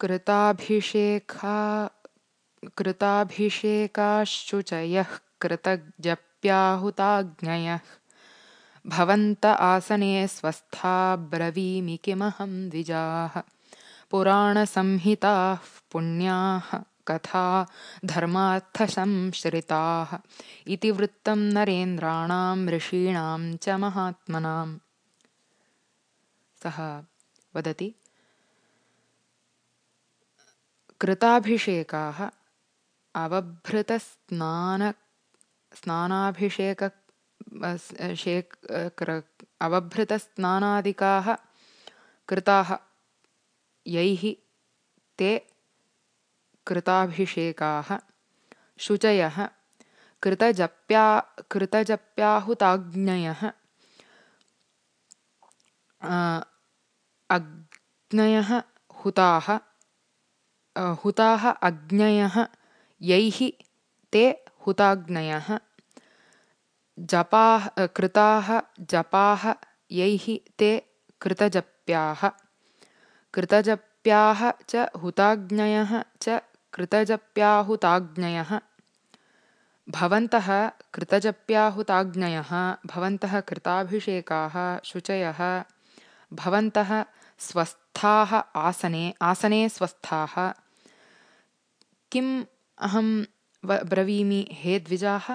कृताभिषेका कृताभिषेकाश्चुचयः कृतजप्याहुताग्नयः भवन्त आसने स्वस्था ब्रवीमि किमहं द्विजाः। पुराणसंहिताः पुण्याः कथा धर्मार्थसंश्रिताः। इतिवृत्तं नरेन्द्राणां ऋषीणां च महात्मनाम् सः वदति कृताभिषेकाः अवभृतस्नान स्नानाभिषेक शेक् अवभृतस्नानादिकाः कृताः। यैः ते कृताभिषेकाः। शुचयः कृतजप्या कृतजप्याहुताग्नयः अग्नयः हुताः हुताः अग्नयः यैः ते हुताग्नयः। जपाः कृताः जपाः यैः ते कृतजप्याः। कृतजप्याः च हुताग्नयः च कृतजप्याहुताग्नयः। भवन्तः कृतजप्याहुताग्नयः भवन्तः कृताभिषेकाः शुचयः। भवन्तः स्वस्थाः आसने आसने स्वस्थाः किम् अहं ब्रवीमि? हे द्विजाः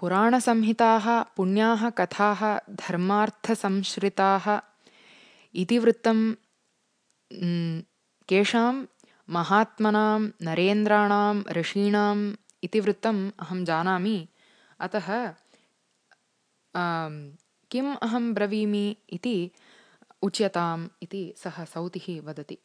पुराणसंहिताः पुण्याः कथाः धर्मार्थसंश्रिताः इतिवृत्तं केषां महात्मनां नरेन्द्राणां ऋषीणाम् इतिवृत्तम् अहं जानामि। अतः किम् अहं ब्रवीमि इति उच्यताम् इति सः सौतिः वदति